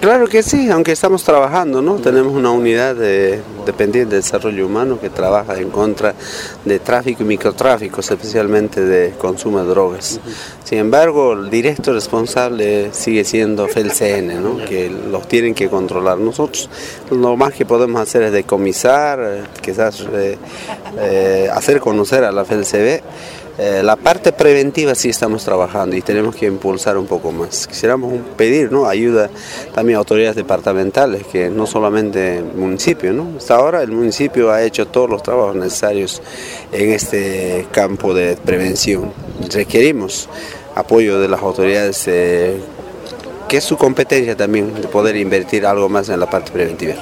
Claro que sí, aunque estamos trabajando, ¿no? Tenemos una unidad de, dependiente de desarrollo humano que trabaja en contra de tráfico y microtráfico, especialmente de consumo de drogas. Sin embargo, el directo responsable sigue siendo FELCN, ¿no? Que los tienen que controlar. Nosotros lo más que podemos hacer es decomisar, eh, quizás eh, eh, hacer conocer a la FELCB eh, la parte preventiva sí estamos trabajando y tenemos que impulsar un poco más. Quisiéramos pedir ¿no? ayuda también a autoridades departamentales, que no solamente el municipio. ¿no? Hasta ahora el municipio ha hecho todos los trabajos necesarios en este campo de prevención. Requerimos apoyo de las autoridades, eh, que es su competencia también de poder invertir algo más en la parte preventiva.